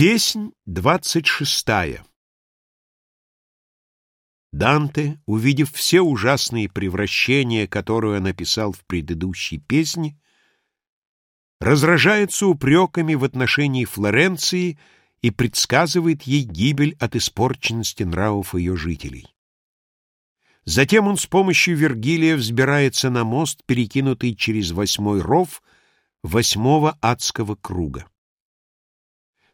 Песнь двадцать шестая Данте, увидев все ужасные превращения, которые он описал в предыдущей песне, разражается упреками в отношении Флоренции и предсказывает ей гибель от испорченности нравов ее жителей. Затем он с помощью Вергилия взбирается на мост, перекинутый через восьмой ров восьмого адского круга.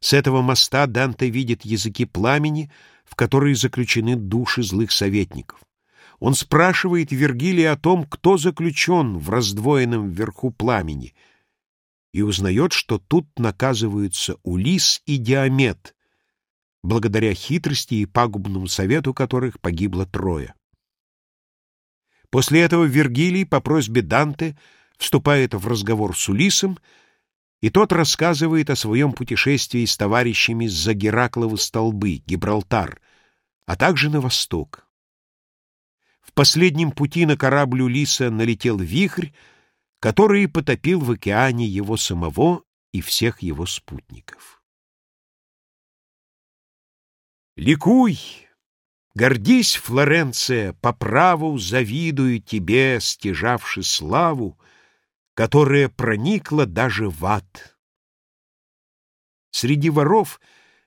С этого моста Данте видит языки пламени, в которые заключены души злых советников. Он спрашивает Вергилия о том, кто заключен в раздвоенном вверху пламени, и узнает, что тут наказываются Улис и Диамет, благодаря хитрости и пагубному совету которых погибло трое. После этого Вергилий по просьбе Данте вступает в разговор с Улисом и тот рассказывает о своем путешествии с товарищами за Геракловы столбы, Гибралтар, а также на восток. В последнем пути на корабль Улиса налетел вихрь, который потопил в океане его самого и всех его спутников. Ликуй, гордись, Флоренция, по праву завидую тебе, стяжавши славу, которая проникла даже в ад. Среди воров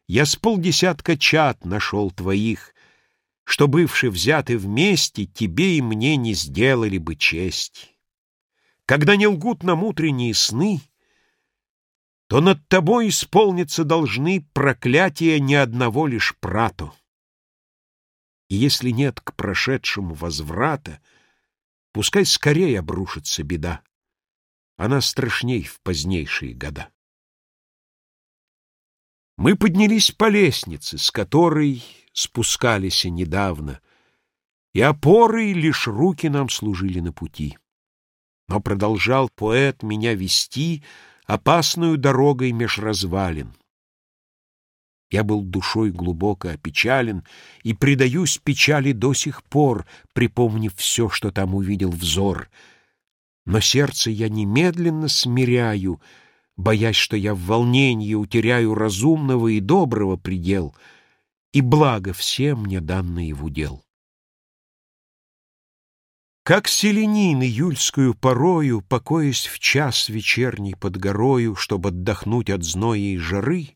я с полдесятка чад нашел твоих, что, бывшие взяты вместе, тебе и мне не сделали бы честь. Когда не лгут нам утренние сны, то над тобой исполниться должны проклятия ни одного лишь прату. И если нет к прошедшему возврата, пускай скорее обрушится беда она страшней в позднейшие года. Мы поднялись по лестнице, с которой спускались и недавно, и опорой лишь руки нам служили на пути. Но продолжал поэт меня вести опасную дорогой меж развалин. Я был душой глубоко опечален и предаюсь печали до сих пор, припомнив все, что там увидел взор — но сердце я немедленно смиряю, боясь, что я в волнении утеряю разумного и доброго предел, и благо всем мне данное в удел. Как селенин июльскую порою, покоясь в час вечерний под горою, чтобы отдохнуть от зноя и жары,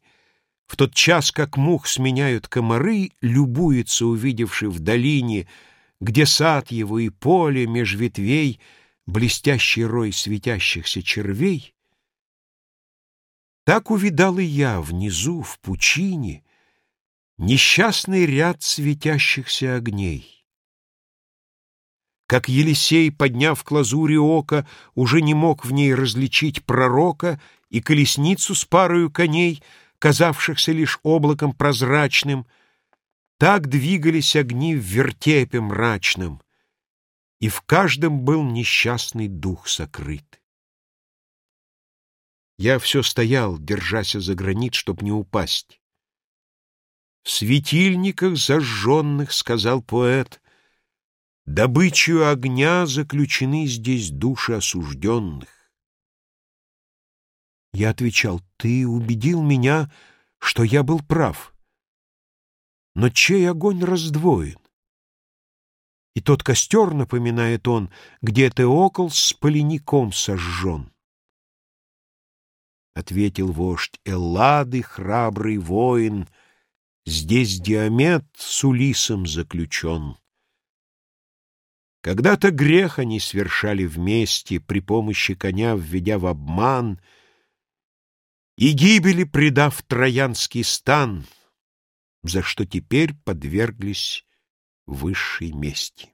в тот час, как мух сменяют комары, любуется, увидевший в долине, где сад его и поле меж ветвей — блестящий рой светящихся червей, так увидал и я внизу, в пучине, несчастный ряд светящихся огней. Как Елисей, подняв к лазури ока, уже не мог в ней различить пророка и колесницу с парою коней, казавшихся лишь облаком прозрачным, так двигались огни в вертепе мрачном — и в каждом был несчастный дух сокрыт. Я все стоял, держась за гранит, чтоб не упасть. В светильниках зажженных, — сказал поэт, — добычу огня заключены здесь души осужденных. Я отвечал, ты убедил меня, что я был прав. Но чей огонь раздвоен? И тот костер, напоминает он, где Теокол с полеником сожжен. Ответил вождь Эллады, храбрый воин, Здесь Диамет с Улисом заключен. Когда-то грех они свершали вместе, При помощи коня введя в обман, И гибели предав троянский стан, За что теперь подверглись высшей мести.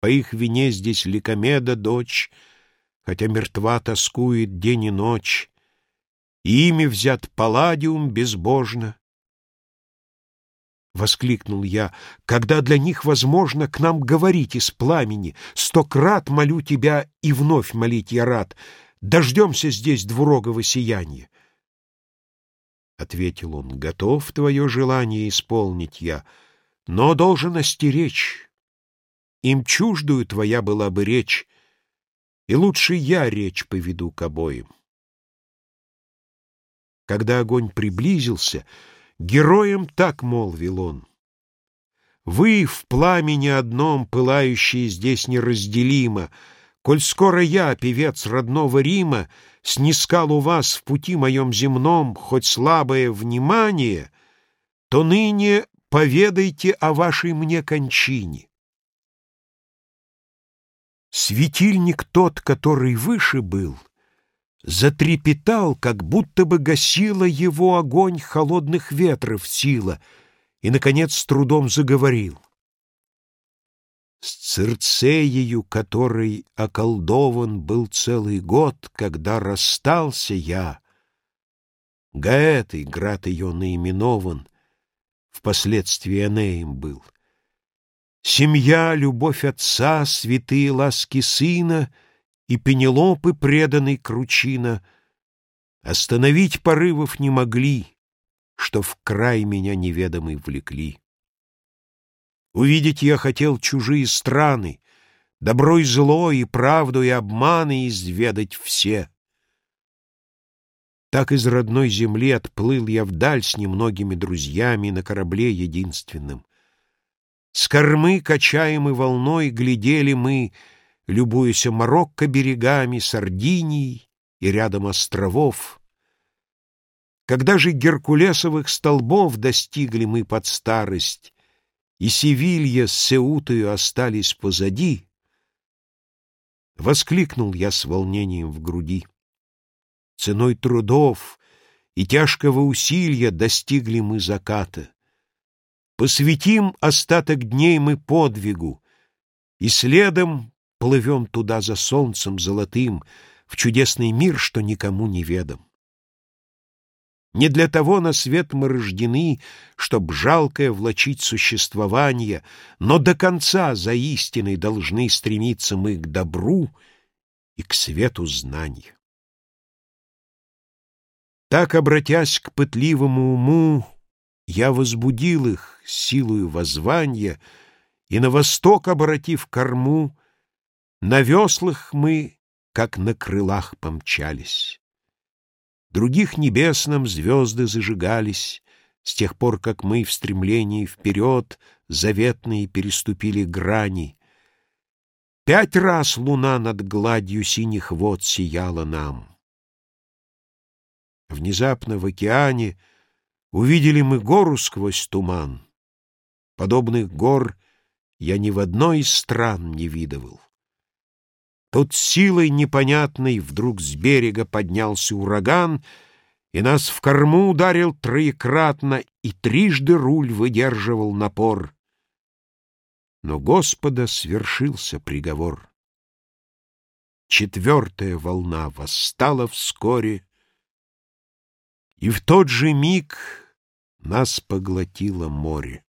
По их вине здесь Ликомеда дочь, хотя мертва тоскует день и ночь, и ими взят палладиум безбожно. Воскликнул я, когда для них возможно к нам говорить из пламени, сто крат молю тебя и вновь молить я рад, дождемся здесь двурогого сияния. Ответил он, готов твое желание исполнить я — но должен остеречь. Им чуждую твоя была бы речь, и лучше я речь поведу к обоим. Когда огонь приблизился, героям так молвил он. Вы в пламени одном, пылающие здесь неразделимо, Коль скоро я, певец родного Рима, Снискал у вас в пути моем земном Хоть слабое внимание, То ныне поведайте о вашей мне кончине. Светильник тот, который выше был, Затрепетал, как будто бы гасила Его огонь холодных ветров сила, И, наконец, с трудом заговорил. С Цирцеею, который околдован был целый год, Когда расстался я, Гаэтой, град ее наименован, Впоследствии Энеем был. Семья, любовь отца, святые ласки сына И Пенелопы, преданный Кручина, Остановить порывов не могли, Что в край меня неведомый влекли. Увидеть я хотел чужие страны, Добро и зло, и правду, и обманы Изведать все. Так из родной земли отплыл я вдаль С немногими друзьями на корабле единственном. С кормы, качаемой волной, глядели мы, Любуясь Марокко берегами, Сардинией и рядом островов. Когда же Геркулесовых столбов Достигли мы под старость, И Севилья с Сеутою остались позади, Воскликнул я с волнением в груди. Ценой трудов и тяжкого усилия Достигли мы заката. Посвятим остаток дней мы подвигу, И следом плывем туда за солнцем золотым В чудесный мир, что никому не ведом. Не для того на свет мы рождены, Чтоб жалкое влачить существование, Но до конца за истиной должны Стремиться мы к добру и к свету знания. Так, обратясь к пытливому уму, я возбудил их силою воззвания, И на восток, обратив корму, На веслах мы, как на крылах, помчались. Других небесном звезды зажигались, С тех пор, как мы в стремлении вперед Заветные переступили грани. Пять раз луна над гладью синих вод Сияла нам. Внезапно в океане — Увидели мы гору сквозь туман. Подобных гор я ни в одной из стран не видывал. Тут силой непонятной вдруг с берега поднялся ураган, и нас в корму ударил троекратно, и трижды руль выдерживал напор. Но Господа свершился приговор. Четвертая волна восстала вскоре, и в тот же миг нас поглотило море.